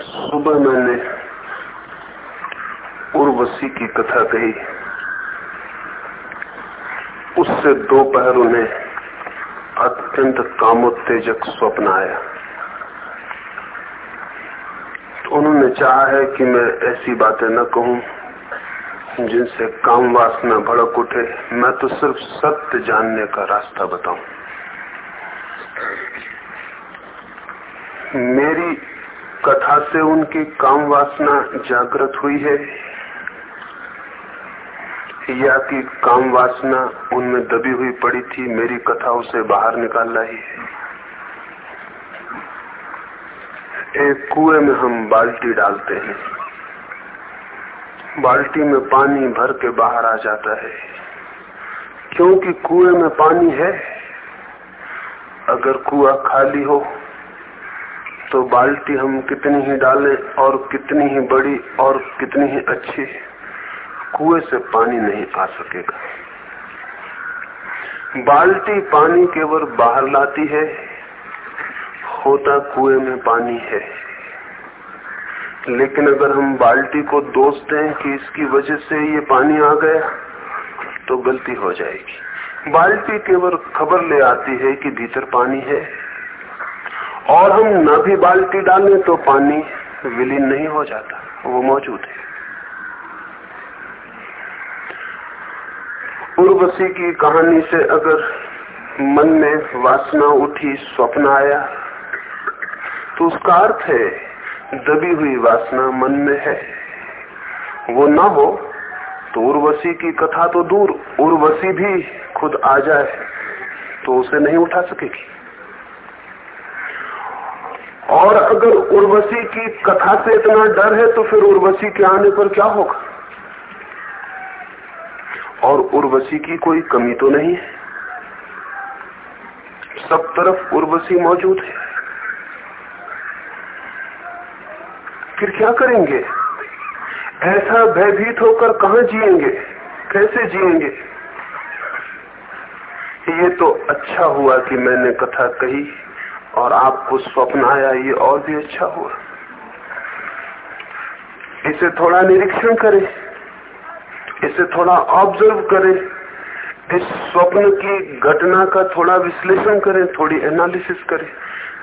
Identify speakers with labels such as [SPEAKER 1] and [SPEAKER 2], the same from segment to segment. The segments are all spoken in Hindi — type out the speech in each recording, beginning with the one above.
[SPEAKER 1] सुबह मैंने उर्वशी की कथा कही। उससे दोपहर उन्हें अत्यंत कामोत्तेजक स्वप्न आया। तो उन्होंने चाहा है कि मैं ऐसी बातें न कहूँ, जिनसे काम वासना भड़क उठे। मैं तो सिर्फ़ सत्य जानने का रास्ता बताऊँ। मेरी कथा से उनकी काम वासना जागृत हुई है। या कि काम वासना उनमें दबी हुई पड़ी थी, मेरी कथा उसे बाहर निकाल रही है। एक कुएँ में हम बाल्टी डालते हैं। बाल्टी में पानी भर के बाहर आ जाता है। क्योंकि कुएँ में पानी है, अगर कुआ खाली हो तो बाल्टी हम कितनी ही डालें और कितनी ही बड़ी और कितनी ही अच्छी, कुएँ से पानी नहीं आ सकेगा। बाल्टी पानी केवल बाहर लाती है, होता कुएँ में पानी है। लेकिन अगर हम बाल्टी को दोष दें कि इसकी वजह से ये पानी आ गया तो गलती हो जाएगी। बाल्टी केवल खबर ले आती है कि भीतर पानी है। और हम न भी बाल्टी डालें तो पानी विलीन नहीं हो जाता, वो मौजूद है। उर्वशी की कहानी से अगर मन में वासना उठी, स्वप्न आया तो उसका अर्थ है, दबी हुई वासना मन में है। वो ना हो तो उर्वशी की कथा तो दूर, उर्वशी भी खुद आ जाए तो उसे नहीं उठा सकेगी। और अगर उर्वशी की कथा से इतना डर है तो फिर उर्वशी के आने पर क्या होगा? और उर्वशी की कोई कमी तो नहीं है। सब तरफ़ उर्वशी मौजूद है। फिर क्या करेंगे? ऐसा भयभीत होकर कहा जिएँगे? कैसे जिएँगे? ये तो अच्छा हुआ कि मैंने कथा कही। और आपको स्वप्न आया, ये और भी अच्छा हुआ। इसे थोड़ा निरीक्षण करें, इसे थोड़ा ऑब्ज़र्व करें, इस स्वप्न की घटना का थोड़ा विश्लेषण करें, थोड़ी एनालिसिस करें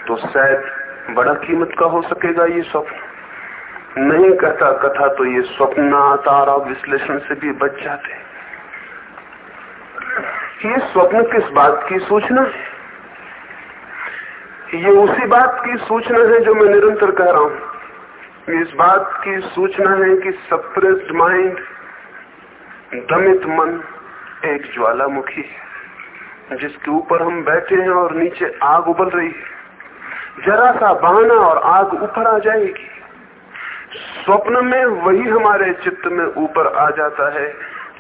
[SPEAKER 1] तो शायद बड़ा कीमत का हो सकेगा ये स्वप्न। नहीं कहता कथा तो ये स्वप्न आता और विश्लेषण से भी बच जाते। ये स्वप्न किस बात की सूचना है? ये उसी बात की सूचना है जो मैं निरंतर कह रहा हूँ। इस बात की सूचना है कि सप्रेस्ड माइंड दमित मन एक ज्वालामुखी है, जिसके ऊपर हम बैठे हैं और नीचे आग उबल रही है। जरा सा बहाना और आग ऊपर आ जाएगी। स्वप्न में वही हमारे चित्त में ऊपर आ जाता है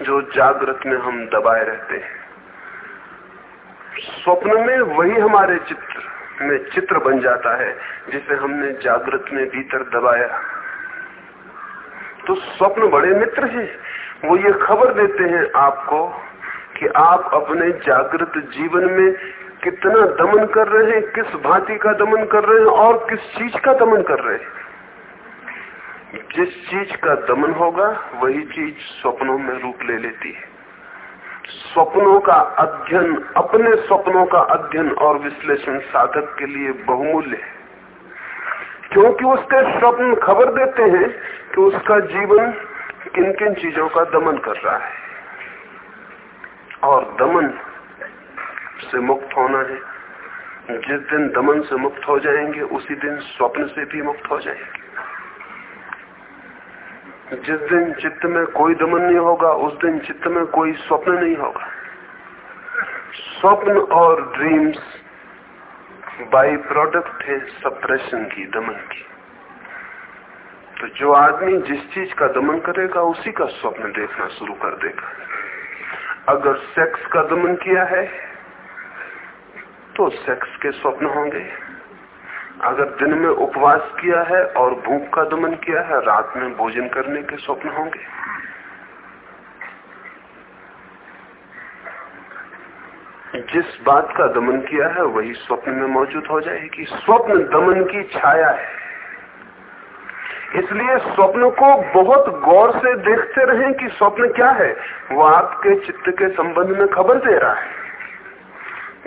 [SPEAKER 1] जो जागृत में हम दबाए रहते हैं। स्वप्न में वही हमारे चित्र में चित्र बन जाता है, जिसे हमने जागृत में भीतर दबाया। तो स्वप्न बड़े मित्र हैं। वो ये खबर देते हैं आपको कि आप अपने जागृत जीवन में कितना दमन कर रहे हैं, किस भांति का दमन कर रहे हैं और किस चीज़ का दमन कर रहे हैं। जिस चीज़ का दमन होगा, वही चीज़ स्वप्नों में रूप ले लेती है। स्वप्नों का अध्ययन, अपने स्वप्नों का अध्ययन और विश्लेषण साधक के लिए बहुमूल्य है। क्योंकि उसके स्वप्न खबर देते हैं कि उसका जीवन किन किन चीज़ों का दमन कर रहा है। और दमन से मुक्त होना है। जिस दिन दमन से मुक्त हो जाएँगे, उसी दिन स्वप्न से भी मुक्त हो जाएँगे। जिस दिन चित्त में कोई दमन नहीं होगा, उस दिन चित्त में कोई स्वप्न नहीं होगा। स्वप्न और ड्रीम्स बाई प्रोडक्ट है सप्रेशन की, दमन की। तो जो आदमी जिस चीज़ का दमन करेगा, उसी का स्वप्न देखना शुरू कर देगा। अगर सेक्स का दमन किया है तो सेक्स के स्वप्न होंगे। अगर दिन में उपवास किया है और भूख का दमन किया है, रात में भोजन करने के स्वप्न होंगे? जिस बात का दमन किया है, वही स्वप्न में मौजूद हो जाएगी। स्वप्न दमन की छाया है। इसलिए स्वप्न को बहुत गौर से देखते रहें कि स्वप्न क्या है। वो आपके चित्त के संबंध में खबर दे रहा है।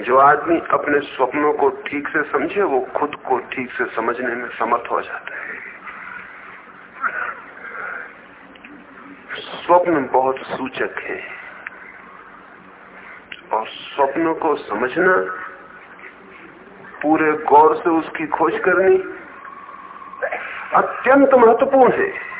[SPEAKER 1] जो आदमी अपने स्वप्नों को ठीक से समझे, वो खुद को ठीक से समझने में समर्थ हो जाता है। स्वप्न बहुत सूचक है। और स्वप्न को समझना, पूरे गौर से उसकी खोज करनी अत्यंत महत्वपूर्ण है।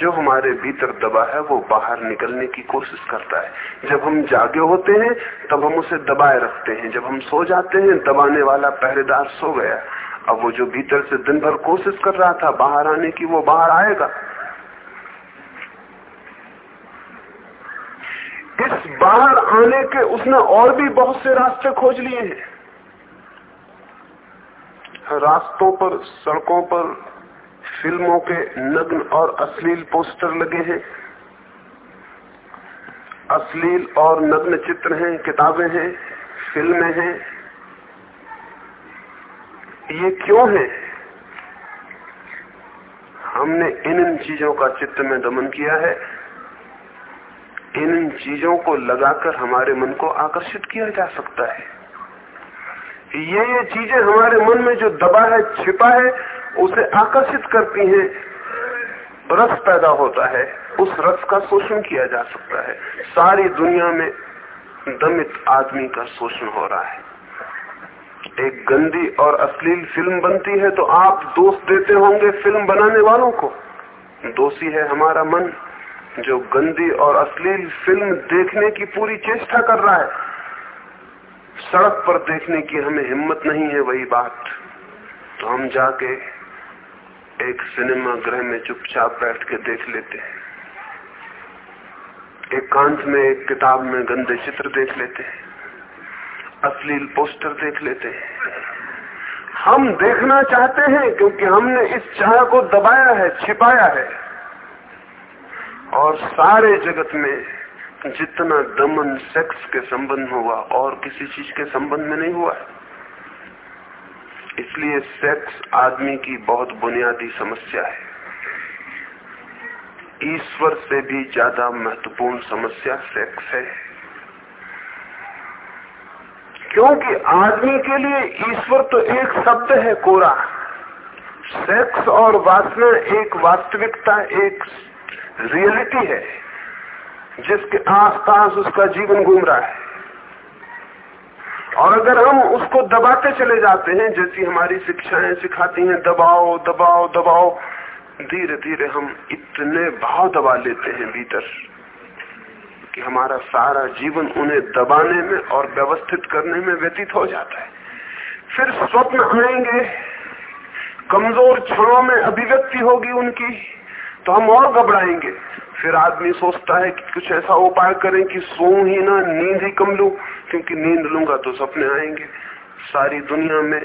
[SPEAKER 1] जो हमारे भीतर दबा है, वो बाहर निकलने की कोशिश करता है। जब हम जागे होते हैं, तब हम उसे दबाए रखते हैं। जब हम सो जाते हैं, दबाने वाला पहरेदार सो गया। अब वो जो भीतर से दिन भर कोशिश कर रहा था, बाहर आने की, वो बाहर आएगा। इस बाहर आने के उसने और भी बहुत से रास्ते खोज लिए हैं। रास्तों पर, सड़कों पर फ़िल्मों के नग्न और अश्लील पोस्टर लगे हैं। अश्लील और नग्न चित्र हैं, किताबें हैं, फ़िल्में हैं। ये क्यों है? हमने इन इन चीज़ों का चित्त में दमन किया है। इन इन चीज़ों को लगाकर हमारे मन को आकर्षित किया जा सकता है। ये ये चीज़ें हमारे मन में जो दबा है, छिपा है उसे आकर्षित करती हैं। रस पैदा होता है। उस रस का शोषण किया जा सकता है। सारी दुनिया में दमित आदमी का शोषण हो रहा है। एक गंदी और अश्लील फ़िल्म बनती है तो आप दोष देते होंगे फ़िल्म बनाने वालों को। दोषी है हमारा मन, जो गंदी और अश्लील फ़िल्म देखने की पूरी चेष्टा कर रहा है। सड़क पर देखने की हमें हिम्मत नहीं है, वही बात। तो हम जाके एक सिनेमा गृह में चुपचाप बैठ के देख लेते हैं। एक कांच में एक किताब में गंदे चित्र देख लेते हैं। अश्लील पोस्टर देख लेते हैं। हम देखना चाहते हैं क्योंकि हमने इस चाह को दबाया है, छिपाया है। और सारे जगत में जितना दमन, सेक्स के संबंध हुआ, और किसी चीज़ के संबंध में नहीं हुआ इसलिए सेक्स आदमी की बहुत बुनियादी समस्या है। ईश्वर से भी ज़्यादा महत्वपूर्ण समस्या सेक्स है। क्योंकि आदमी के लिए ईश्वर तो एक शब्द है, कोरा। सेक्स और वासना एक वास्तविकता, एक रियलिटी है, जिसके आसपास उसका जीवन घूम रहा है। और अगर हम उसको दबाते चले जाते हैं, जैसी हमारी शिक्षाएँ सिखाती हैं, दबाओ दबाओ दबाओ, धीरे धीरे हम इतने भाव दबा लेते हैं भीतर कि हमारा सारा जीवन उन्हें दबाने में और व्यवस्थित करने में व्यतीत हो जाता है। फिर स्वप्न आएँगे, कमज़ोर क्षणों में अभिव्यक्ति होगी उनकी तो हम और घबराएँगे। फिर आदमी सोचता है कि कुछ ऐसा उपाय करें कि सो ही ना, नींद ही कम लू, क्योंकि नींद लूँगा तो सपने आएँगे। सारी दुनिया में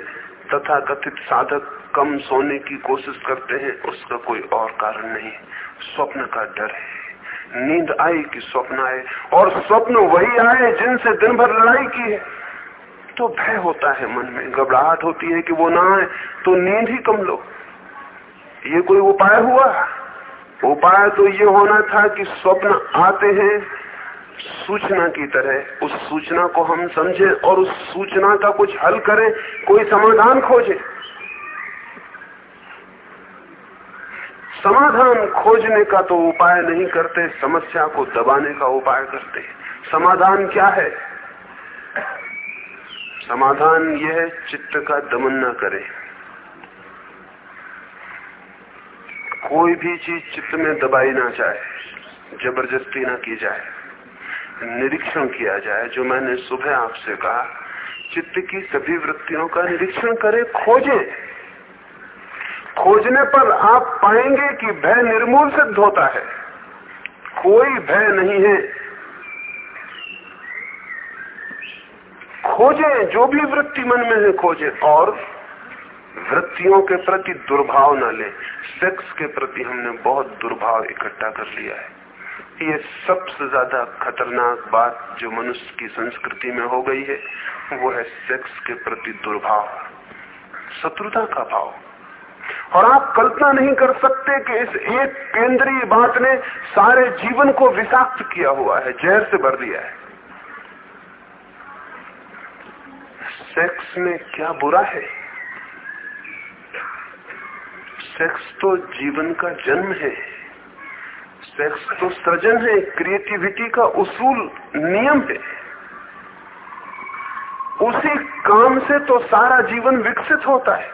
[SPEAKER 1] तथा कथित साधक कम सोने की कोशिश करते हैं, उसका कोई और कारण नहीं। स्वप्न का डर है। नींद आई कि स्वप्न आए, और स्वप्न वही आए जिनसे दिन भर लड़ाई की है। तो भय होता है मन में, घबराहट होती है कि वो ना आए तो नींद ही कम लो। ये कोई उपाय हुआ? उपाय तो ये होना था कि स्वप्न आते हैं, सूचना की तरह। उस सूचना को हम समझे और उस सूचना का कुछ हल करें, कोई समाधान खोजे। समाधान खोजने का तो उपाय नहीं करते, समस्या को दबाने का उपाय करते। समाधान क्या है? समाधान यह है, चित्त का दमन न करे। कोई भी चीज़ चित्त में दबाई ना जाए, ज़बरदस्ती ना की जाए, निरीक्षण किया जाए, जो मैंने सुबह आपसे कहा, चित्त की सभी वृत्तियों का निरीक्षण करें, खोजें। खोजने पर आप पाएँगे कि भय निर्मूल सिद्ध होता है। कोई भय नहीं है। खोजें, जो भी वृत्ति मन में है, खोजें। और वृत्तियों के प्रति दुर्भाव न ले सेक्स के प्रति हमने बहुत दुर्भाव इकट्ठा कर लिया है। ये सबसे ज़्यादा खतरनाक बात जो मनुष्य की संस्कृति में हो गई है, वो है सेक्स के प्रति दुर्भाव, शत्रुता का भाव। और आप कल्पना नहीं कर सकते कि इस एक केंद्रीय बात ने सारे जीवन को विषाक्त किया हुआ है, जहर से भर दिया है। सेक्स में क्या बुरा है? सेक्स तो जीवन का जन्म है। सेक्स तो सृजन है। क्रिएटिविटी का उसूल नियम है। उसी काम से तो सारा जीवन विकसित होता है।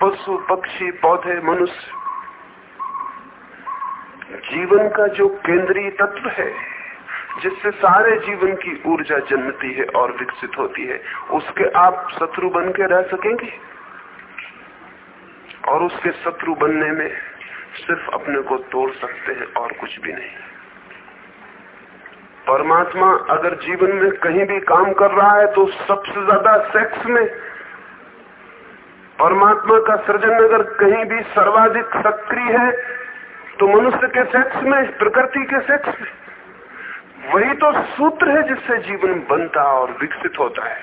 [SPEAKER 1] पशु, पक्षी, पौधे, मनुष्य। जीवन का जो केंद्रीय तत्व है, जिससे सारे जीवन की ऊर्जा जन्मती है और विकसित होती है, उसके आप शत्रु बन के रह सकेंगे। और उसके शत्रु बनने में सिर्फ़ अपने को तोड़ सकते हैं और कुछ भी नहीं। परमात्मा अगर जीवन में कहीं भी काम कर रहा है तो सबसे ज़्यादा सेक्स में परमात्मा का सृजन अगर कहीं भी सर्वाधिक सक्रिय है तो मनुष्य के सेक्स में, प्रकृति के सेक्स में, वही तो सूत्र है जिससे जीवन बनता और विकसित होता है।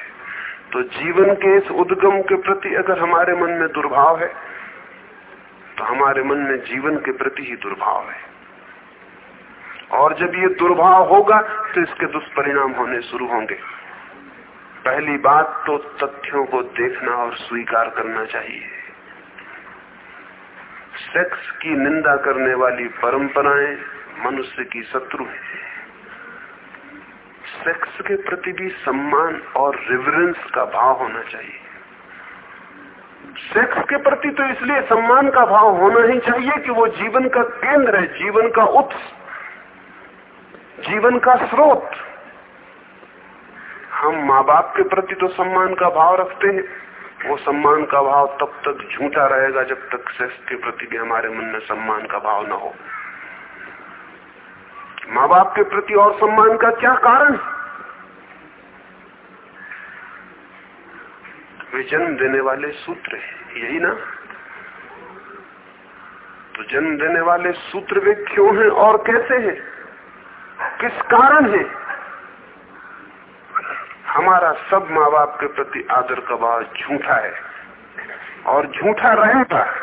[SPEAKER 1] तो जीवन के इस उद्गम के प्रति अगर हमारे मन में दुर्भाव है तो हमारे मन में जीवन के प्रति ही दुर्भाव है। और जब ये दुर्भाव होगा तो इसके दुष्परिणाम होने शुरू होंगे। पहली बात तो तथ्यों को देखना और स्वीकार करना चाहिए। सेक्स की निंदा करने वाली परंपराएँ मनुष्य की शत्रु है। सेक्स के प्रति भी सम्मान और रिवरेंस का भाव होना चाहिए। सेक्स के प्रति तो इसलिए सम्मान का भाव होना ही चाहिए कि वो जीवन का केंद्र है, जीवन का उत्स जीवन का स्रोत। हम माँ बाप के प्रति तो सम्मान का भाव रखते हैं। वो सम्मान का भाव तब तक झूठा रहेगा जब तक सेक्स के प्रति भी हमारे मन में सम्मान का भाव न हो। माँ बाप के प्रति और सम्मान का क्या कारण? वे जन्म देने वाले सूत्र है। यही ना? तो जन्म देने वाले सूत्र वे क्यों हैं और कैसे हैं? किस कारण है? हमारा सब माँ बाप के प्रति आदर का भाव झूठा है। और झूठा रहेगा।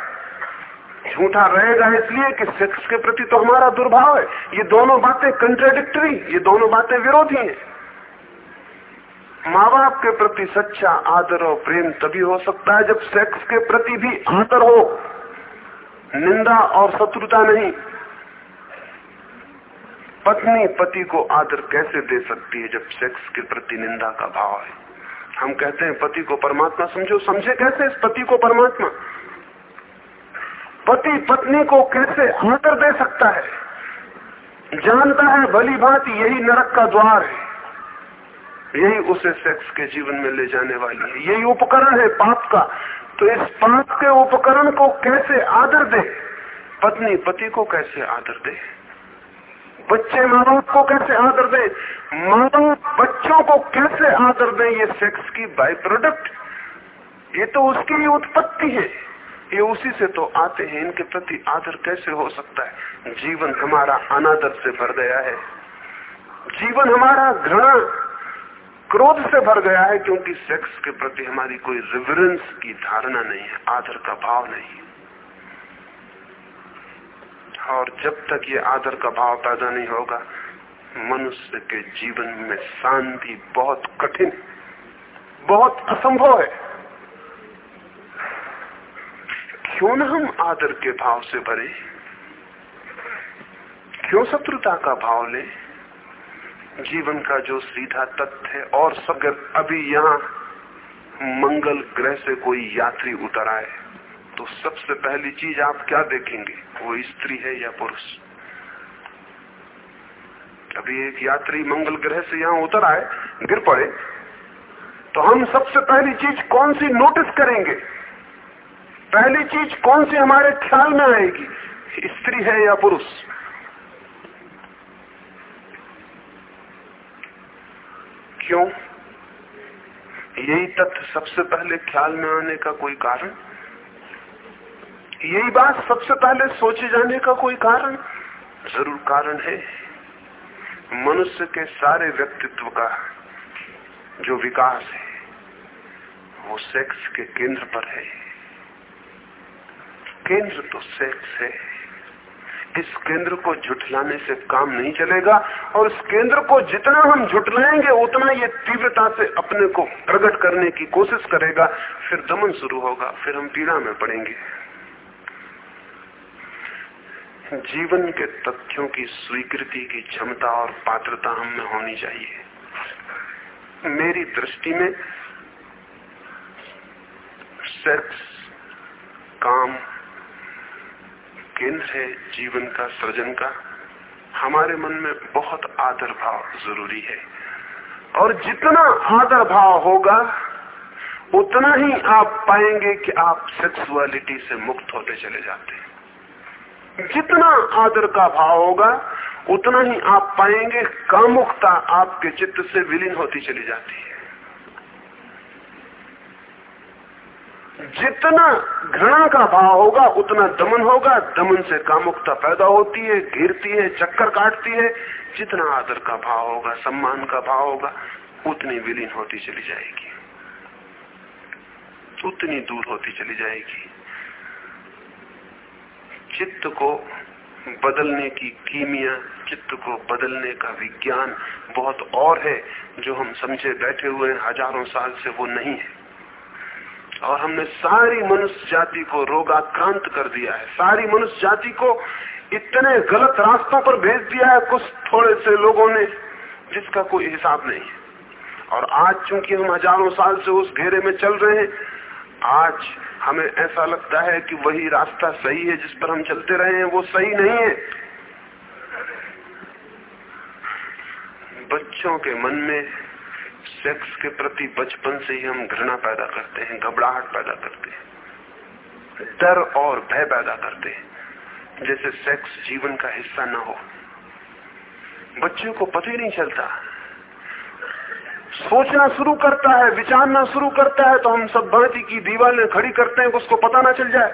[SPEAKER 1] झूठा रहेगा इसलिए कि सेक्स के प्रति तो हमारा दुर्भाव है। ये दोनों बातें कंट्राडिक्टरी ये दोनों बातें विरोधी हैं। माँ बाप के प्रति सच्चा आदर और प्रेम तभी हो सकता है जब सेक्स के प्रति भी आदर हो। निंदा और शत्रुता नहीं। पत्नी पति को आदर कैसे दे सकती है जब सेक्स के प्रति निंदा का भाव है? हम कहते हैं, पति को परमात्मा समझो। समझे कैसे इस पति को परमात्मा? पति पत्नी को कैसे आदर दे सकता है? जानता है, भली भांति यही नरक का द्वार है। यही उसे सेक्स के जीवन में ले जाने वाली है। यही उपकरण है पाप का। तो इस पाप के उपकरण को कैसे आदर दे? पत्नी, पति को कैसे आदर दे? बच्चे माँ बाप को कैसे आदर दे? माँ बाप बच्चों को कैसे आदर दे? ये सेक्स की बाई प्रोडक्ट ये तो उसकी ही उत्पत्ति है। ये उसी से तो आते हैं। इनके प्रति आदर कैसे हो सकता है? जीवन हमारा अनादर से भर गया है। जीवन हमारा घृणा क्रोध से भर गया है, क्योंकि सेक्स के प्रति हमारी कोई रिवरेंस की धारणा नहीं है, आदर का भाव नहीं और जब तक ये आदर का भाव पैदा नहीं होगा, मनुष्य के जीवन में शांति बहुत कठिन बहुत असंभव है। क्यों न हम आदर के भाव से भरे? क्यों शत्रुता का भाव ले? जीवन का जो सीधा तथ्य है, और सब अभी यहाँ मंगल ग्रह से कोई यात्री उतर आए तो सबसे पहली चीज़ आप क्या देखेंगे? वो स्त्री है या पुरुष? अभी एक यात्री मंगल ग्रह से यहाँ उतर आए, गिर पड़े तो हम सबसे पहली चीज़ कौन सी नोटिस करेंगे? पहली चीज़ कौन सी हमारे ख्याल में आएगी? स्त्री है या पुरुष? क्यों? यही तथ्य सबसे पहले ख्याल में आने का कोई कारण? यही बात सबसे पहले सोचे जाने का कोई कारण? ज़रूर कारण है। मनुष्य के सारे व्यक्तित्व का जो विकास है, वो सेक्स के केंद्र पर है। केंद्र तो सेक्स है। इस केंद्र को झुठलाने से काम नहीं चलेगा और इस केंद्र को जितना हम झुठलाएँगे, उतना ये तीव्रता से अपने को प्रकट करने की कोशिश करेगा, फिर दमन शुरू होगा, फिर हम पीड़ा में पड़ेंगे। जीवन के तथ्यों की स्वीकृति की क्षमता और पात्रता हम में होनी चाहिए। मेरी दृष्टि में सेक्स काम केंद्र है जीवन का, सृजन का। हमारे मन में बहुत आदर भाव ज़रूरी है। और जितना आदर भाव होगा, उतना ही आप पाएँगे कि आप सेक्सुअलिटी से मुक्त होते चले जाते हैं। जितना आदर का भाव होगा, उतना ही आप पाएँगे कामुकता आपके चित्त से विलीन होती चली जाती है। जितना घृणा का भाव होगा, उतना दमन होगा। दमन से कामुकता पैदा होती है, घिरती है, चक्कर काटती है। जितना आदर का भाव होगा, सम्मान का भाव होगा, उतनी विलीन होती चली जाएगी। उतनी दूर होती चली जाएगी। चित्त को बदलने की कीमिया, चित्त को बदलने का विज्ञान बहुत और है, जो हम समझे बैठे हुए हज़ारों साल से वो नहीं है। और हमने सारी मनुष्य जाति को रोगाक्रांत कर दिया है। सारी मनुष्य जाति को इतने गलत रास्तों पर भेज दिया है, कुछ थोड़े से लोगों ने, जिसका कोई हिसाब नहीं है। और आज चूँकि हम हज़ारों साल से उस घेरे में चल रहे हैं, आज हमें ऐसा लगता है कि वही रास्ता सही है जिस पर हम चलते रहे हैं, वो सही नहीं है। बच्चों के मन में सेक्स के प्रति बचपन से ही हम घृणा पैदा करते हैं, घबराहट पैदा करते हैं, डर और भय पैदा करते हैं, जैसे सेक्स जीवन का हिस्सा ना हो। बच्चों को पता ही नहीं चलता। सोचना शुरू करता है, विचारना शुरू करता है तो हम सब भांति की दीवारें खड़ी करते हैं उसको पता ना चल जाए।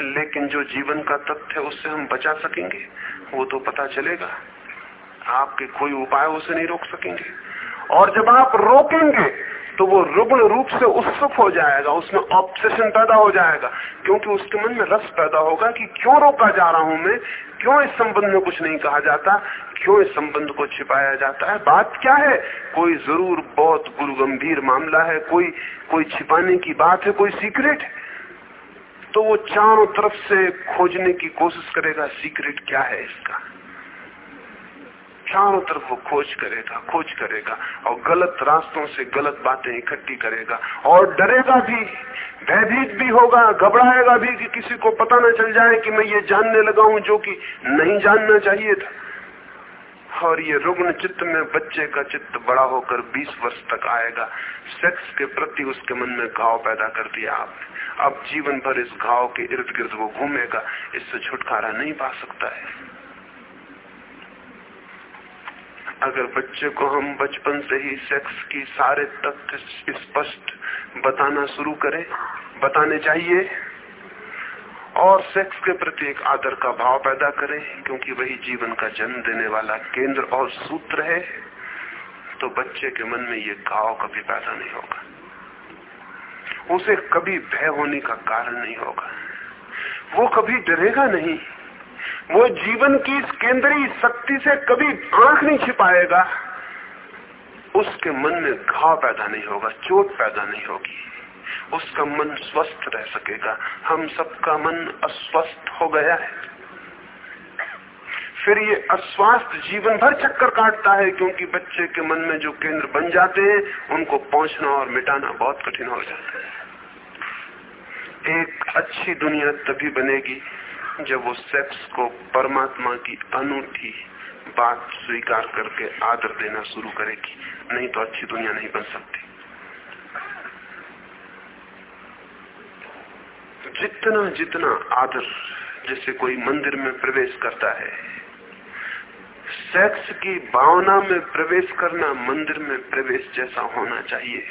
[SPEAKER 1] लेकिन जो जीवन का तथ्य उससे हम बचा सकेंगे, वो तो पता चलेगा। आपके कोई उपाय उसे नहीं रोक सकेंगे। और जब आप रोकेंगे तो वो रुग्ण रूप से उत्सुक हो जाएगा, उसमें ऑब्सेशन पैदा हो जाएगा, क्योंकि उसके मन में रस पैदा होगा कि क्यों रोका जा रहा हूँ मैं, क्यों इस संबंध में कुछ नहीं कहा जाता, क्यों इस संबंध को छिपाया जाता है। बात क्या है? कोई ज़रूर बहुत गुरु गंभीर मामला है, कोई कोई छिपाने की बात है, कोई सीक्रेट है तो वो चारों तरफ़ से खोजने की कोशिश करेगा सीक्रेट क्या है इसका? चारों तरफ़ वो खोज करेगा खोज करेगा और गलत रास्तों से गलत बातें इकट्ठी करेगा। और डरेगा भी, भयभीत भी होगा, घबराएगा भी कि किसी को पता ना चल जाए कि मैं ये जानने लगा हूँ जो कि नहीं जानना चाहिए था। और ये रुग्ण चित्त में बच्चे का चित्त बड़ा होकर 20 वर्ष तक आएगा। सेक्स के प्रति उसके मन में घाव पैदा कर दिया आपने। अब जीवन भर इस घाव के इर्द गिर्द वो घूमेगा, इससे छुटकारा नहीं पा सकता है। अगर बच्चे को हम बचपन से ही सेक्स की सारे तथ्य स्पष्ट बताना शुरू करें, बताने चाहिए। और सेक्स के प्रति एक आदर का भाव पैदा करें, क्योंकि वही जीवन का जन्म देने वाला केंद्र और सूत्र है। तो बच्चे के मन में ये घाव कभी पैदा नहीं होगा। उसे कभी भय होने का कारण नहीं होगा। वो कभी डरेगा नहीं। वो जीवन की इस केंद्रीय शक्ति से कभी आँख नहीं छिपाएगा। उसके मन में घाव पैदा नहीं होगा, चोट पैदा नहीं होगी। उसका मन स्वस्थ रह सकेगा। हम सबका मन अस्वस्थ हो गया है। फिर ये अस्वास्थ्य जीवन भर चक्कर काटता है, क्योंकि बच्चे के मन में जो केंद्र बन जाते हैं, उनको पहुँचना और मिटाना बहुत कठिन हो जाता है। एक अच्छी दुनिया तभी बनेगी जब वो सेक्स को परमात्मा की अनूठी बात स्वीकार करके आदर देना शुरू करेगी, नहीं तो अच्छी दुनिया नहीं बन सकती। जितना जितना आदर जैसे कोई मंदिर में प्रवेश करता है सेक्स की भावना में प्रवेश करना मंदिर में प्रवेश जैसा होना चाहिए।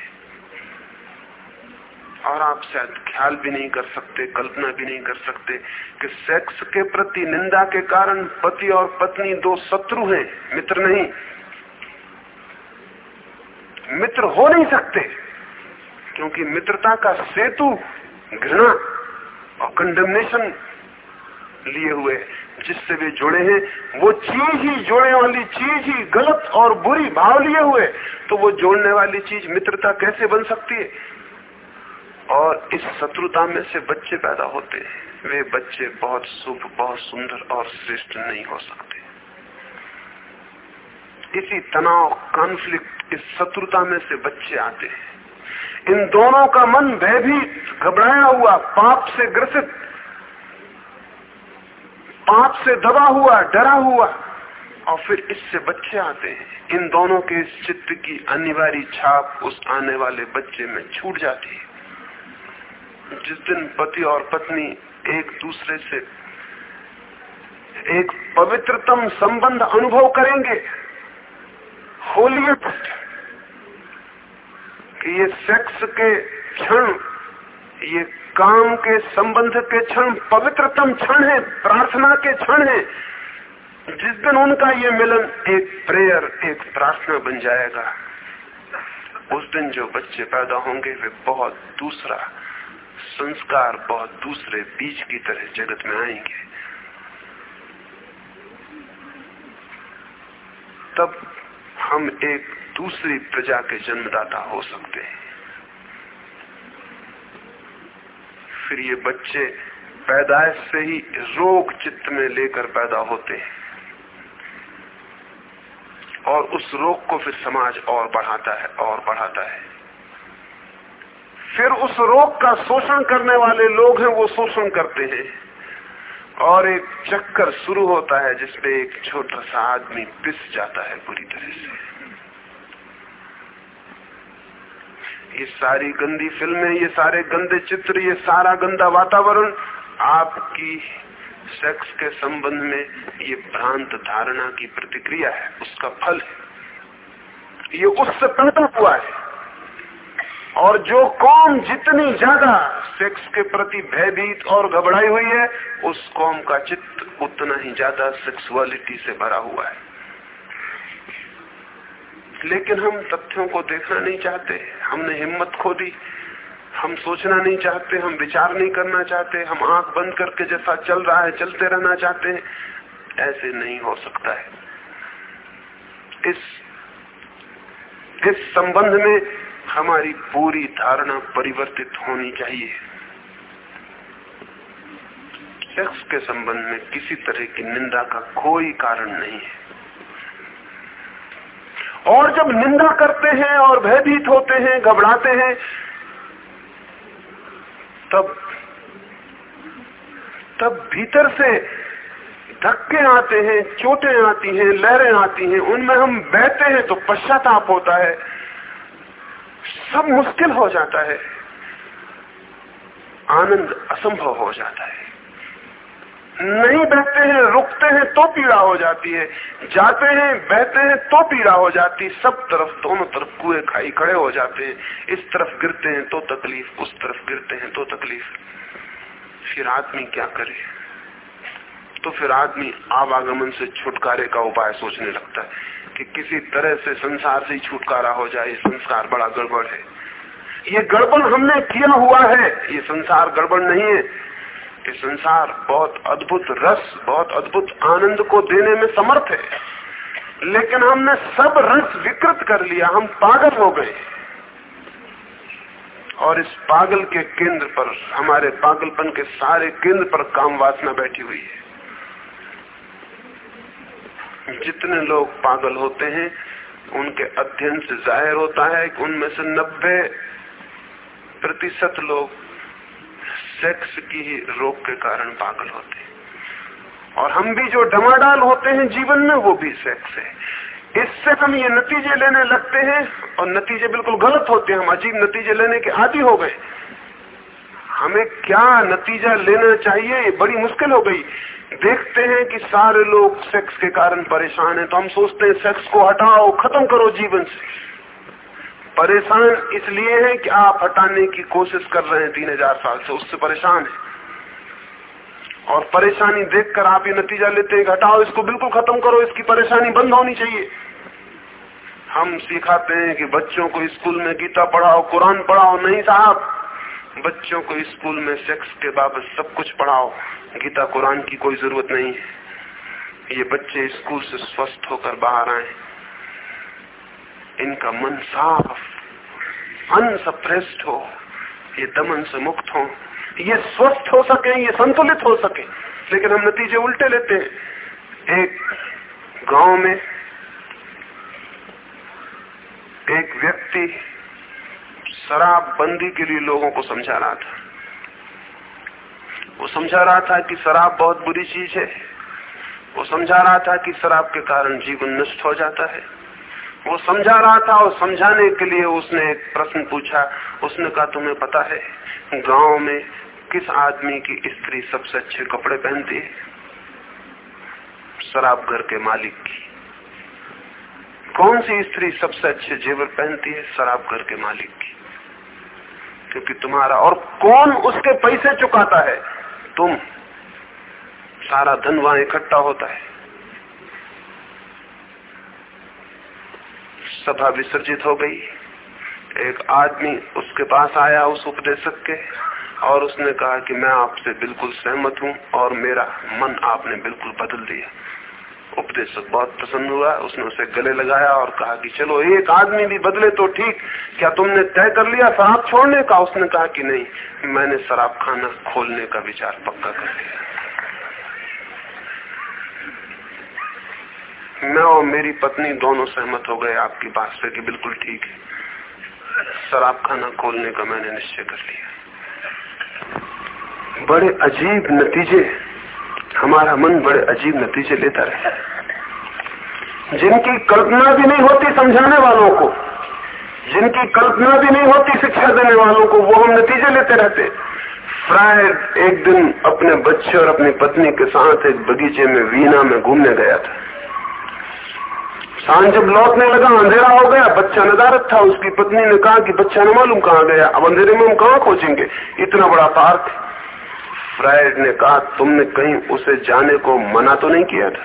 [SPEAKER 1] और आप शायद ख्याल भी नहीं कर सकते, कल्पना भी नहीं कर सकते कि सेक्स के प्रति निंदा के कारण पति और पत्नी दो शत्रु हैं, मित्र नहीं। मित्र हो नहीं सकते, क्योंकि मित्रता का सेतु घृणा और कंडेमनेशन लिए हुए जिससे वे जुड़े हैं, वो चीज़ ही जोड़ने वाली चीज़ ही गलत और बुरी भाव लिए हुए तो वो जोड़ने वाली चीज़ मित्रता कैसे बन सकती है? और इस शत्रुता में से बच्चे पैदा होते हैं। वे बच्चे बहुत शुभ, बहुत सुंदर और श्रेष्ठ नहीं हो सकते। इसी तनाव कॉन्फ्लिक्ट इस शत्रुता में से बच्चे आते हैं। इन दोनों का मन भयभीत, घबराया हुआ, पाप से ग्रसित, पाप से दबा हुआ, डरा हुआ, और फिर इससे बच्चे आते हैं। इन दोनों के चित्त की अनिवार्य छाप उस आने वाले बच्चे में छूट जाती है। जिस दिन पति और पत्नी एक दूसरे से एक पवित्रतम संबंध अनुभव करेंगे होलियस्ट कि ये सेक्स के क्षण, ये काम के संबंध के क्षण, पवित्रतम क्षण है, प्रार्थना के क्षण है। जिस दिन उनका ये मिलन, एक प्रेयर एक प्रार्थना बन जाएगा। उस दिन जो बच्चे पैदा होंगे, वे बहुत दूसरा संस्कार बहुत दूसरे बीज की तरह जगत में आएँगे। तब हम एक दूसरी प्रजा के जन्मदाता हो सकते हैं। फिर ये बच्चे पैदाइश से ही रोग चित्त में लेकर पैदा होते हैं। और उस रोग को फिर समाज और बढ़ाता है, और बढ़ाता है। फिर उस रोग का शोषण करने वाले लोग हैं, वो शोषण करते हैं। और एक चक्कर शुरू होता है जिसमें एक छोटा सा आदमी पिस जाता है पूरी तरह से। ये सारी गंदी फ़िल्में, ये सारे गंदे चित्र, ये सारा गंदा वातावरण आपकी सेक्स के संबंध में ये भ्रांत धारणा की प्रतिक्रिया है, उसका फल है। ये उससे पैदा हुआ है। और जो कौम जितनी ज़्यादा सेक्स के प्रति भयभीत और घबराई हुई है, उस कौम का चित्त उतना ही ज़्यादा सेक्सुअलिटी से भरा हुआ है। लेकिन हम तथ्यों को देखना नहीं चाहते, हमने हिम्मत खो दी हम सोचना नहीं चाहते, हम विचार नहीं करना चाहते, हम आँख बंद करके जैसा चल रहा है, चलते रहना चाहते हैं, ऐसे नहीं हो सकता है। इस इस संबंध में हमारी पूरी धारणा परिवर्तित होनी चाहिए। सेक्स के संबंध में किसी तरह की निंदा का कोई कारण नहीं है। और जब निंदा करते हैं और भयभीत होते हैं, घबराते हैं, तब तब भीतर से धक्के आते हैं, चोटें आती हैं, लहरें आती हैं, उनमें हम बहते हैं तो पश्चाताप होता है। सब मुश्किल हो जाता है। आनंद असंभव हो जाता है। नहीं बहते हैं, रुकते हैं तो पीड़ा हो जाती है। जाते हैं, बहते हैं तो पीड़ा हो जाती है। सब तरफ़, दोनों तरफ़ कुएँ खाई खड़े हो जाते हैं। इस तरफ़ गिरते हैं तो तकलीफ़, उस तरफ़ गिरते हैं तो तकलीफ़। फिर आदमी क्या करे? तो फिर आदमी आवागमन से छुटकारे का उपाय सोचने लगता है कि किसी तरह से संसार से छुटकारा हो जाए संस्कार बड़ा गड़बड़ है। ये गड़बड़ हमने किया हुआ है। ये संसार गड़बड़ नहीं है। ये संसार बहुत अद्भुत रस, बहुत अद्भुत आनंद को देने में समर्थ है। लेकिन हमने सब रस विकृत कर लिया, हम पागल हो गए। और इस पागल के केंद्र पर, हमारे पागलपन के सारे केंद्र पर काम वासना बैठी हुई है। जितने लोग पागल होते हैं, उनके अध्ययन से ज़ाहिर होता है कि उनमें से नब्बे प्रतिशत लोग सेक्स की ही रोग के कारण पागल होते हैं। और हम भी जो डमाडाल होते हैं जीवन में, वो भी सेक्स है। इससे हम ये नतीजे लेने लगते हैं, और नतीजे बिल्कुल गलत होते हैं। हम अजीब नतीजे लेने के आदि हो गए। हमें क्या नतीजा लेना चाहिए, ये बड़ी मुश्किल हो गई। देखते हैं कि सारे लोग सेक्स के कारण परेशान हैं तो हम सोचते हैं सेक्स को हटाओ, खत्म करो जीवन से। परेशान इसलिए है कि आप हटाने की कोशिश कर रहे हैं तीन हज़ार साल से, उससे परेशान है। और परेशानी देखकर आप ये नतीजा लेते हैं हटाओ इसको, बिल्कुल खत्म करो, इसकी परेशानी बंद होनी चाहिए। हम सिखाते हैं कि बच्चों को स्कूल में गीता पढ़ाओ, कुरान पढ़ाओ, नहीं साहब बच्चों को स्कूल में सेक्स के बाबत सब कुछ पढ़ाओ। गीता, कुरान की कोई ज़रूरत नहीं। है ये बच्चे स्कूल से स्वस्थ होकर बाहर आए। इनका मन साफ़, अनसप्रेस्ड हो। ये दमन से मुक्त हो। ये स्वस्थ हो सके, ये संतुलित हो सके। लेकिन हम नतीजे उल्टे लेते हैं। एक गाँव में एक व्यक्ति शराब बंदी के लिए लोगों को समझा रहा था। वो समझा रहा था कि शराब बहुत बुरी चीज़ है। वो समझा रहा था कि शराब के कारण जीवन नष्ट हो जाता है। वो समझा रहा था और समझाने के लिए उसने एक प्रश्न पूछा। उसने कहा, तुम्हें पता है, गाँव में किस आदमी की स्त्री सबसे अच्छे कपड़े पहनती है? शराब घर के मालिक की। कौन सी स्त्री सबसे अच्छे जेवर पहनती है? शराब घर के मालिक की। क्योंकि तुम्हारा और कौन उसके पैसे चुकाता है? तुम। सारा धन वहाँ इकट्ठा होता है। सभा विसर्जित हो गई। एक आदमी उसके पास आया उस उपदेशक के और उसने कहा कि मैं आपसे बिल्कुल सहमत हूँ और मेरा मन आपने बिल्कुल बदल दिया। उपदेशक बहुत प्रसन्न हुआ, उसने उसे गले लगाया और कहा कि चलो, एक आदमी भी बदले तो ठीक, क्या तुमने तय कर लिया शराब छोड़ने का? उसने कहा कि नहीं, मैंने शराब खाना खोलने का विचार पक्का कर लिया। मैं और मेरी पत्नी दोनों सहमत हो गए, आपकी बात से कि बिल्कुल ठीक है। शराब खाना खोलने का मैंने निश्चय कर लिया। बड़े अजीब नतीजे हमारा मन बड़े अजीब नतीजे लेता रहे। जिनकी कल्पना भी नहीं होती समझाने वालों को, जिनकी कल्पना भी नहीं होती शिक्षा देने वालों को, वो हम नतीजे लेते रहते। फ्रायड एक दिन अपने बच्चे और अपनी पत्नी के साथ एक बगीचे में वीना में घूमने गया था। साँझ जब लौटने लगा, अंधेरा हो गया, बच्चा नदारत था। उसकी पत्नी ने कहा कि बच्चा न मालूम कहाँ गया। अब अंधेरे में हम कहाँ खोजेंगे इतना बड़ा पार्क फ्राइड ने कहा, तुमने कहीं उसे जाने को मना तो नहीं किया था?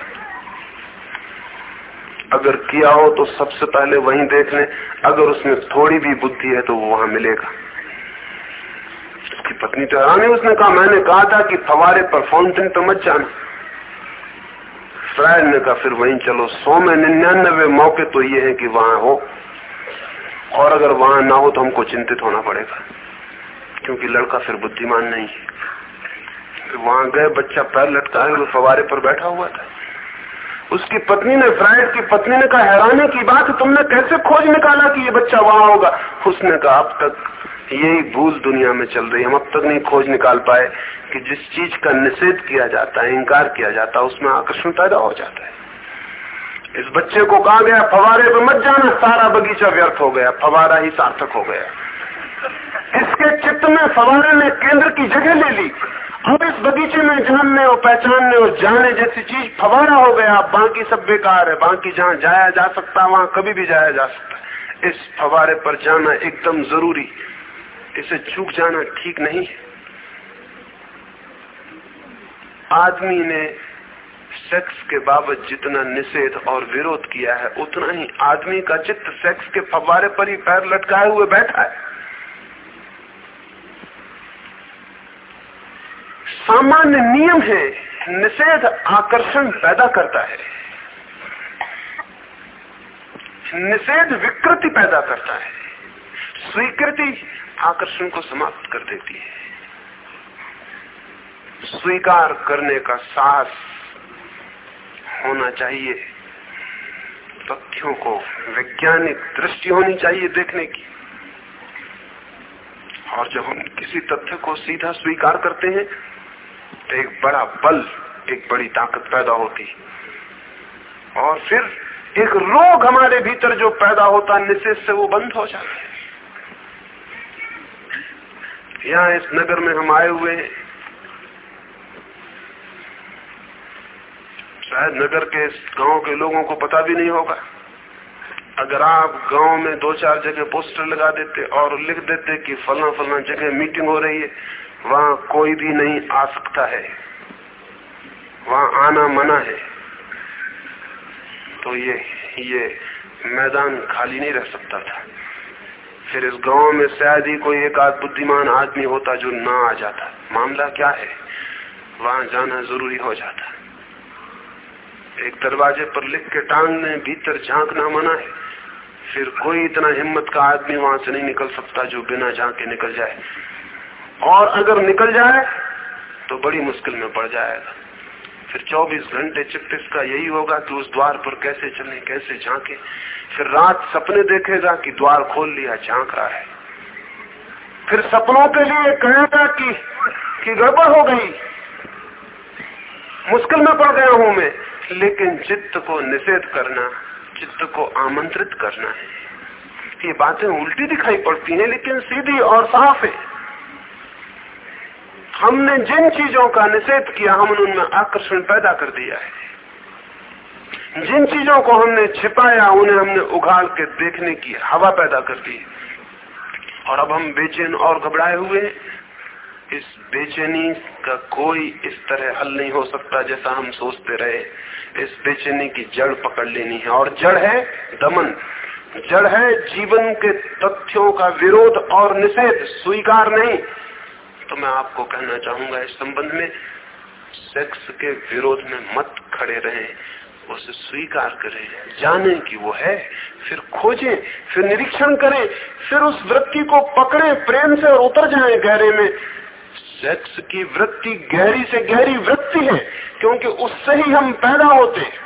[SPEAKER 1] अगर किया हो तो सबसे पहले वहीं देख ले अगर उसमें थोड़ी भी बुद्धि है तो वो वहाँ मिलेगा। उसकी पत्नी तो हैरान है उसने कहा, मैंने कहा था कि फवारे पर फाउंटेन तो मत जाना। फ्रायड ने कहा, फिर वहीं चलो। सौ में निन्यानबे मौके तो ये है कि वहाँ हो। और अगर वहाँ ना हो तो हमको चिंतित होना पड़ेगा, क्योंकि लड़का फिर बुद्धिमान नहीं है। वहाँ गए, बच्चा पैर लटका है वो फवारे पर बैठा हुआ था। उसकी पत्नी ने, फ्राइड की पत्नी ने कहा, हैरानी की बात तुमने कैसे खोज निकाला कि ये बच्चा वहाँ होगा? उसने कहा, अब तक यही भूल दुनिया में चल रही हम अब तक नहीं खोज निकाल पाए कि जिस चीज़ का निषेध किया जाता है, इंकार किया जाता है, उसमें आकर्षण पैदा हो जाता है। इस बच्चे को कहा गया, फवारे पे मत जाना, सारा बगीचा व्यर्थ हो गया, फवारा ही सार्थक हो गया। इसके चित्त में फवारे ने केंद्र की जगह ले ली। और इस बगीचे में जानने और पहचानने और जाने जैसी चीज़ फवारा हो गया, बाकी सब बेकार है। बाकी जहाँ जाया जा सकता, वहाँ कभी भी जाया जा सकता इस फवारे पर जाना एकदम ज़रूरी इसे चूक जाना ठीक नहीं है। आदमी ने सेक्स के बाबत जितना निषेध और विरोध किया है, उतना ही आदमी का चित्त सेक्स के फवारे पर ही पैर लटकाए हुए बैठा है। सामान्य नियम है, निषेध आकर्षण पैदा करता है। निषेध विकृति पैदा करता है। स्वीकृति आकर्षण को समाप्त कर देती है। स्वीकार करने का साहस होना चाहिए। तथ्यों को वैज्ञानिक दृष्टि होनी चाहिए देखने की। और जब हम किसी तथ्य को सीधा स्वीकार करते हैं तो एक बड़ा बल, एक बड़ी ताकत पैदा होती। और फिर एक रोग हमारे भीतर जो पैदा होता, निषेध से वो बंद हो जाता है। यहाँ इस नगर में हम आए हुए हैं। शायद नगर के गाँव के लोगों को पता भी नहीं होगा। अगर आप गाँव में दो चार जगह पोस्टर लगा देते और लिख देते कि फला फला जगह मीटिंग हो रही है वहाँ कोई भी नहीं आ सकता है। वहाँ आना मना है। तो ये ये मैदान खाली नहीं रह सकता था। फिर इस गाँव में शायद ही कोई एक आध बुद्धिमान आदमी होता जो ना आ जाता। मामला क्या है? वहाँ जाना ज़रूरी हो जाता। एक दरवाजे पर लिख के टांगने भीतर झांकना मना है। फिर कोई इतना हिम्मत का आदमी वहाँ से नहीं निकल सकता जो बिना झांके निकल जाए। और अगर निकल जाए तो बड़ी मुश्किल में पड़ जाएगा। फिर 24 घंटे चित्त का यही होगा कि उस द्वार पर कैसे चले, कैसे झांके। फिर रात सपने देखेगा कि द्वार खोल लिया, झाँक रहा है। फिर सपनों के लिए कहेगा कि कि गड़बड़ हो गई। मुश्किल में पड़ गया हूँ मैं। लेकिन चित्त को निषेध करना, चित्त को आमंत्रित करना है। ये बातें उल्टी दिखाई पड़ती हैं, लेकिन सीधी और साफ़ है। हमने जिन चीज़ों का निषेध किया, हमने उनमें आकर्षण पैदा कर दिया है। जिन चीज़ों को हमने छिपाया, उन्हें हमने उघाड़ के देखने की हवा पैदा कर दी। और अब हम बेचैन और घबराए हुए इस बेचैनी का कोई इस तरह हल नहीं हो सकता जैसा हम सोचते रहे। इस बेचैनी की जड़ पकड़ लेनी है। और जड़ है दमन। जड़ है जीवन के तथ्यों का विरोध और निषेध। स्वीकार नहीं। तो मैं आपको कहना चाहूँगा, इस संबंध में सेक्स के विरोध में मत खड़े रहें, उसे स्वीकार करें, जाने कि वो है, फिर खोजें, फिर निरीक्षण करें, फिर उस वृत्ति को पकड़े, प्रेम से और उतर जाएँ गहरे में। सेक्स की वृत्ति गहरी से गहरी वृत्ति है, क्योंकि उससे ही हम पैदा होते हैं।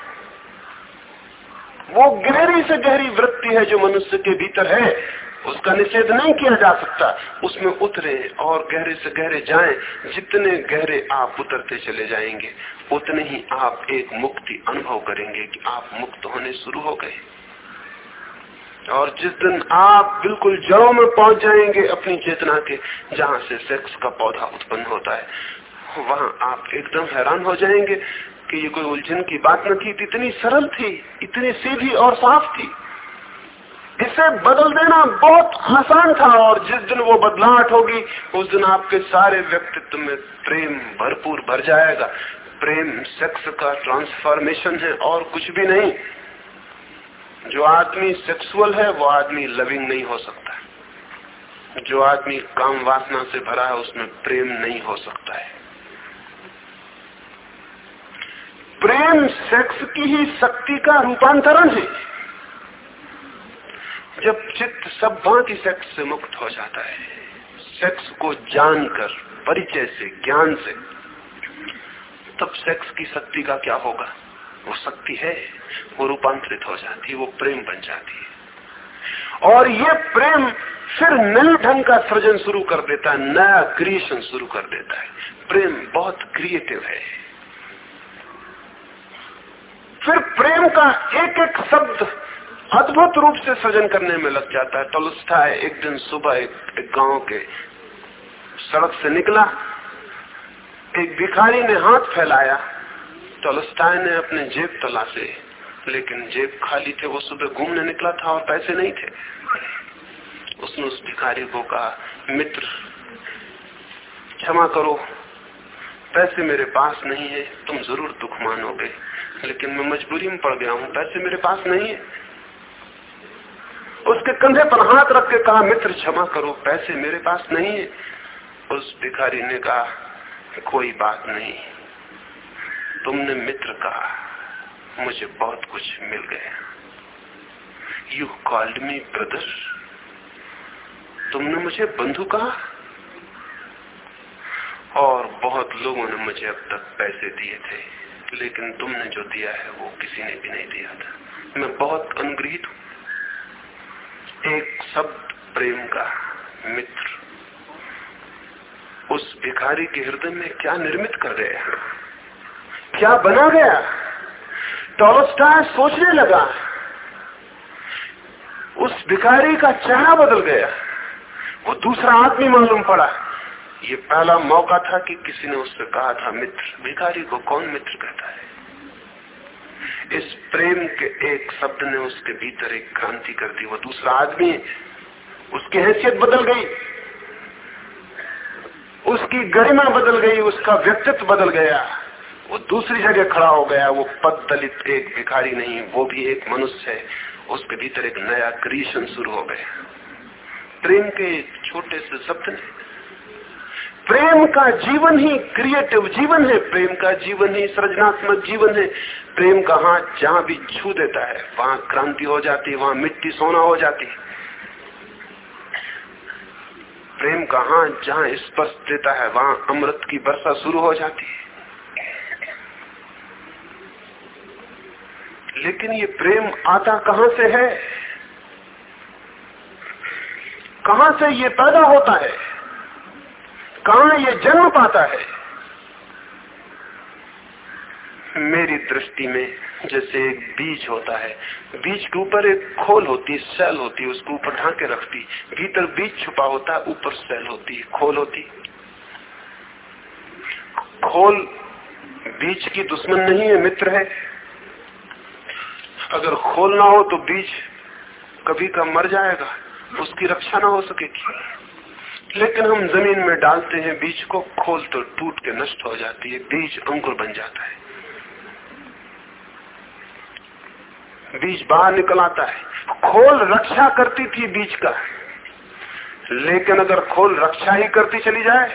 [SPEAKER 1] वो गहरी से गहरी वृत्ति है जो मनुष्य के भीतर है। उसका निषेध नहीं किया जा सकता। उसमें उतरे और गहरे से गहरे जाएँ। जितने गहरे आप उतरते चले जाएँगे, उतने ही आप एक मुक्ति अनुभव करेंगे कि आप मुक्त होने शुरू हो गए। और जिस दिन आप बिल्कुल जड़ों में पहुँच जाएँगे अपनी चेतना के, जहाँ से सेक्स का पौधा उत्पन्न होता है, वहाँ आप एकदम हैरान हो जाएँगे कि ये कोई उलझन की बात न थी इतनी सरल थी, इतनी सीधी और साफ़ थी। इसे बदल देना बहुत आसान था, और जिस दिन वो बदलाहट होगी, उस दिन आपके सारे व्यक्तित्व में प्रेम भरपूर भर जाएगा। प्रेम सेक्स का ट्रांसफॉर्मेशन है, और कुछ भी नहीं। जो आदमी सेक्सुअल है, वो आदमी लविंग नहीं हो सकता जो आदमी काम वासना से भरा है, उसमें प्रेम नहीं हो सकता है। प्रेम सेक्स की ही शक्ति का रूपांतरण है। जब चित्त सब बाकी सेक्स से मुक्त हो जाता है सेक्स को जानकर, परिचय से, ज्ञान से, तब सेक्स की शक्ति का क्या होगा? वो शक्ति है, वो रूपांतरित हो जाती है, वो प्रेम बन जाती है। और ये प्रेम फिर नए ढंग का सृजन शुरू कर देता है, नया क्रिएशन शुरू कर देता है। प्रेम बहुत क्रिएटिव है। फिर प्रेम का एक एक शब्द अद्भुत रूप से सृजन करने में लग जाता है। टोलस्टाय एक दिन सुबह एक, एक गाँव के सड़क से निकला। एक भिखारी ने हाथ फैलाया। टोलस्टाय ने अपने जेब तलाशे लेकिन जेब खाली थे वो सुबह घूमने निकला था और पैसे नहीं थे। उसने उस भिखारी को कहा मित्र क्षमा करो। पैसे मेरे पास नहीं है तुम ज़रूर दुख मानोगे लेकिन मैं मजबूरी में पड़ गया हूँ। पैसे मेरे पास नहीं है। उसके कंधे पर हाथ रख के कहा, मित्र, क्षमा करो, पैसे मेरे पास नहीं है। उस भिखारी ने कहा, कोई बात नहीं। तुमने मित्र कहा, मुझे बहुत कुछ मिल गया। यू कॉल्ड मी ब्रदर तुमने मुझे बंधु कहा? और बहुत लोगों ने मुझे अब तक पैसे दिए थे, लेकिन तुमने जो दिया है, वो किसी ने भी नहीं दिया था। मैं बहुत अनुग्रहित हूँ। एक शब्द प्रेम का मित्र। उस भिखारी के हृदय में क्या निर्मित कर गया क्या बना गया? टॉलस्टाय सोचने लगा। उस भिखारी का चेहरा बदल गया। वो दूसरा आदमी मालूम पड़ा। ये पहला मौका था कि किसी ने उससे कहा था, मित्र, भिखारी को कौन मित्र कहता है? इस प्रेम के एक शब्द ने उसके भीतर एक क्रांति कर दी। वो दूसरा आदमी उसकी हैसियत बदल गई। उसकी गरिमा बदल गई, उसका व्यक्तित्व बदल गया। वो दूसरी जगह खड़ा हो गया। वो पद दलित एक भिखारी नहीं, वो भी एक मनुष्य है। उसके भीतर एक नया क्रिएशन शुरू हो गया। प्रेम के छोटे से शब्द ने प्रेम का जीवन ही क्रिएटिव जीवन है, प्रेम का जीवन ही सृजनात्मक जीवन है। प्रेम का हाथ जहाँ भी छू देता है, वहाँ क्रांति हो जाती है, वहाँ मिट्टी सोना हो जाती है। प्रेम का हाथ जहाँ स्पर्श देता है, वहाँ अमृत की वर्षा शुरू हो जाती है। लेकिन ये प्रेम आता कहाँ से है? कहाँ से ये पैदा होता है? कहाँ ये जन्म पाता है। मेरी दृष्टि में जैसे एक बीज होता है, बीज के ऊपर एक खोल होती, सेल होती, उसको ऊपर ढांके रखती, भीतर बीज छुपा होता है ऊपर सेल होती, खोल होती। खोल बीज की दुश्मन नहीं है, मित्र है। अगर खोल ना हो तो बीज कभी का मर जाएगा, उसकी रक्षा ना हो सकेगी। लेकिन हम ज़मीन में डालते हैं, बीज को खोल तो टूट के नष्ट हो जाती है, बीज अंकुर बन जाता है। बीज बाहर निकल आता है। खोल रक्षा करती थी बीज का, लेकिन अगर खोल रक्षा ही करती चली जाए,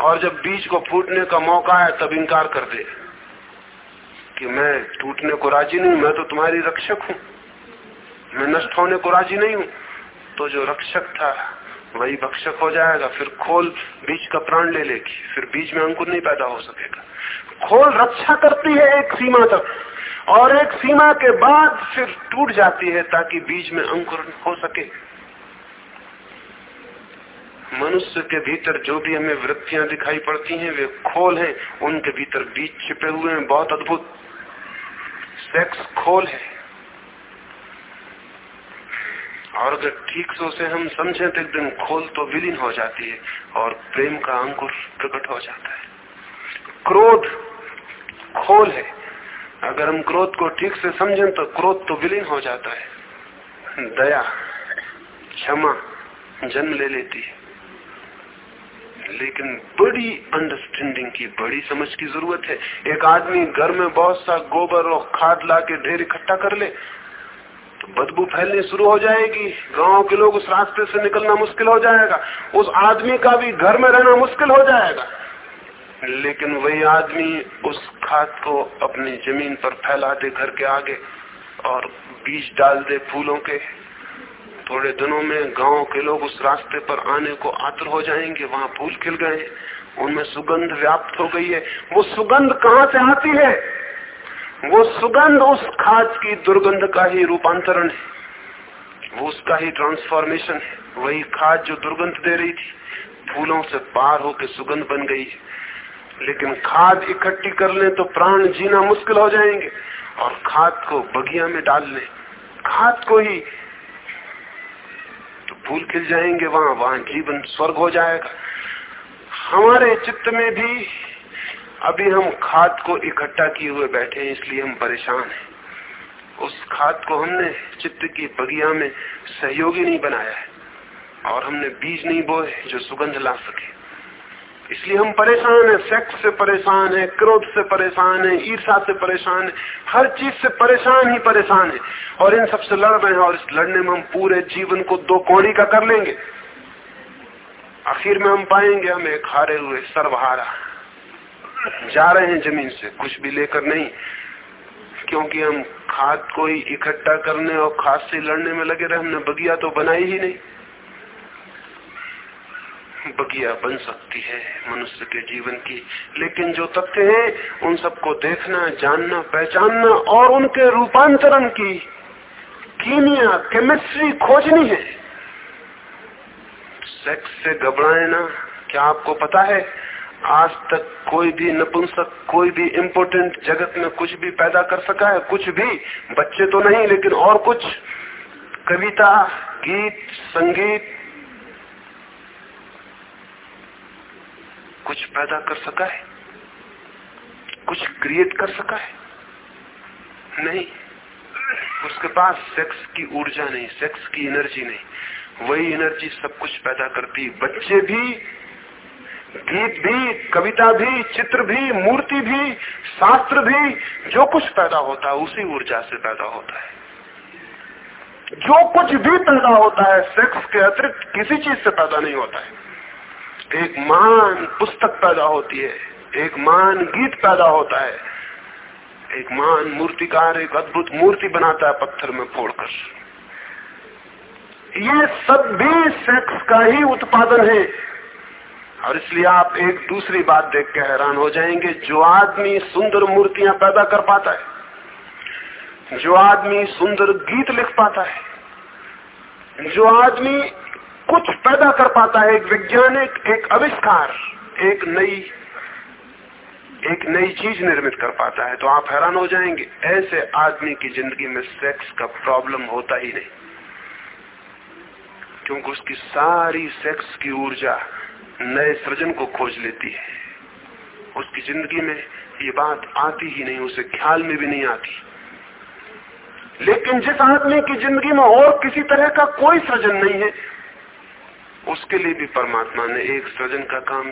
[SPEAKER 1] और जब बीज को फूटने का मौका है तब इनकार कर दे कि मैं टूटने को राज़ी नहीं, मैं तो तुम्हारी रक्षक हूँ। मैं नष्ट होने को राज़ी नहीं हूँ। तो जो रक्षक था वही भक्षक हो जाएगा, फिर खोल बीज का प्राण ले लेगी, फिर बीज में अंकुर नहीं पैदा हो सकेगा। खोल रक्षा करती है एक सीमा तक, और एक सीमा के बाद फिर टूट जाती है ताकि बीज में अंकुर हो सके। मनुष्य के भीतर जो भी हमें वृत्तियाँ दिखाई पड़ती हैं, वे खोल हैं। उनके भीतर बीज छिपे हुए हैं, बहुत अद्भुत। सेक्स खोल है। और अगर ठीक से उसे हम समझे तो एक दिन खोल तो विलीन हो जाती है और प्रेम का अंकुर प्रकट हो जाता है। क्रोध खोल है। अगर हम क्रोध को ठीक से समझें तो क्रोध तो विलीन हो जाता है। दया, क्षमा, जन्म ले लेती है। लेकिन बड़ी अंडरस्टैंडिंग की, बड़ी समझ की ज़रूरत है। एक आदमी घर में बहुत सा गोबर और खाद ला के ढेर इकट्ठा कर ले बदबू फैलनी शुरू हो जाएगी। गाँव के लोग उस रास्ते से निकलना मुश्किल हो जाएगा। उस आदमी का भी घर में रहना मुश्किल हो जाएगा। लेकिन वही आदमी उस खाद को अपनी ज़मीन पर फैला दे घर के आगे और बीज डाल दे फूलों के। थोड़े दिनों में गाँव के लोग उस रास्ते पर आने को आतर हो जाएँगे। वहाँ फूल खिल गए। उनमें सुगंध व्याप्त हो गई है। वो सुगंध कहाँ से आती है? वो सुगंध उस खाद की दुर्गंध का ही रूपांतरण है। वो उसका ही ट्रांसफॉर्मेशन है। वही खाद जो दुर्गंध दे रही थी, फूलों से पार होकर सुगंध बन गई लेकिन खाद इकट्ठी कर ले तो प्राण जीना मुश्किल हो जाएँगे और खाद को बगिया में डाल ले। खाद को ही तो फूल खिल जाएँगे वहाँ वहाँ जीवन स्वर्ग हो जाएगा। हमारे चित्त में भी अभी हम खाद को इकट्ठा किए हुए बैठे हैं, इसलिए हम परेशान हैं। उस खाद को हमने चित्त की बगिया में सहयोगी नहीं बनाया है, और हमने बीज नहीं बोए जो सुगंध ला सके। इसलिए हम परेशान हैं, सेक्स से परेशान है, क्रोध से परेशान है ईर्षा से परेशान है, हर चीज़ से परेशान ही परेशान है। और इन सबसे लड़ रहे हैं, और इस लड़ने में हम पूरे जीवन को दो कौड़ी का कर लेंगे। आखिर में हम पाएँगे, हमें खारे हुए सर्वहारा जा रहे हैं ज़मीन से, कुछ भी लेकर नहीं। क्योंकि हम खाद को ही इकट्ठा करने और खाद से लड़ने में लगे रहे, हमने बगिया तो बनाई ही नहीं। बगिया बन सकती है मनुष्य के जीवन की। लेकिन जो तथ्य हैं, उन सबको देखना, जानना, पहचानना और उनके रूपांतरण की कीमिया केमिस्ट्री खोजनी है। सेक्स से घबराए ना। क्या आपको पता है? आज तक कोई भी नपुंसक, कोई भी इम्पोर्टेंट जगत में कुछ भी पैदा कर सका है, कुछ भी, बच्चे तो नहीं, लेकिन और कुछ। कविता, गीत, संगीत कुछ पैदा कर सका है? कुछ क्रिएट कर सका है? नहीं। उसके पास सेक्स की ऊर्जा नहीं सेक्स की एनर्जी नहीं। वही एनर्जी सब कुछ पैदा करती। बच्चे भी गीत भी, कविता भी, चित्र भी, मूर्ति भी, शास्त्र भी, जो कुछ पैदा होता है, उसी ऊर्जा से पैदा होता है। जो कुछ भी पैदा होता है सेक्स के अतिरिक्त किसी चीज़ से पैदा नहीं होता है। एक महान पुस्तक पैदा होती है, एक महान गीत पैदा होता है, एक महान मूर्तिकार, एक अद्भुत मूर्ति बनाता है पत्थर में फोड़कर। ये सब भी सेक्स का ही उत्पादन है। और इसलिए आप एक दूसरी बात देख के हैरान हो जाएँगे, जो आदमी सुंदर मूर्तियाँ पैदा कर पाता है, जो आदमी सुंदर गीत लिख पाता है, जो आदमी कुछ पैदा कर पाता है, एक वैज्ञानिक, एक आविष्कार, एक नई एक नई चीज़ निर्मित कर पाता है तो आप हैरान हो जाएँगे, ऐसे आदमी की ज़िंदगी में सेक्स का प्रॉब्लम होता ही नहीं, क्योंकि उसकी सारी सेक्स की ऊर्जा नए सृजन को खोज लेती है। उसकी ज़िंदगी में ये बात आती ही नहीं, उसे ख्याल में भी नहीं आती। लेकिन जिस आदमी की ज़िंदगी में और किसी तरह का कोई सृजन नहीं है, उसके लिए भी परमात्मा ने एक सृजन का काम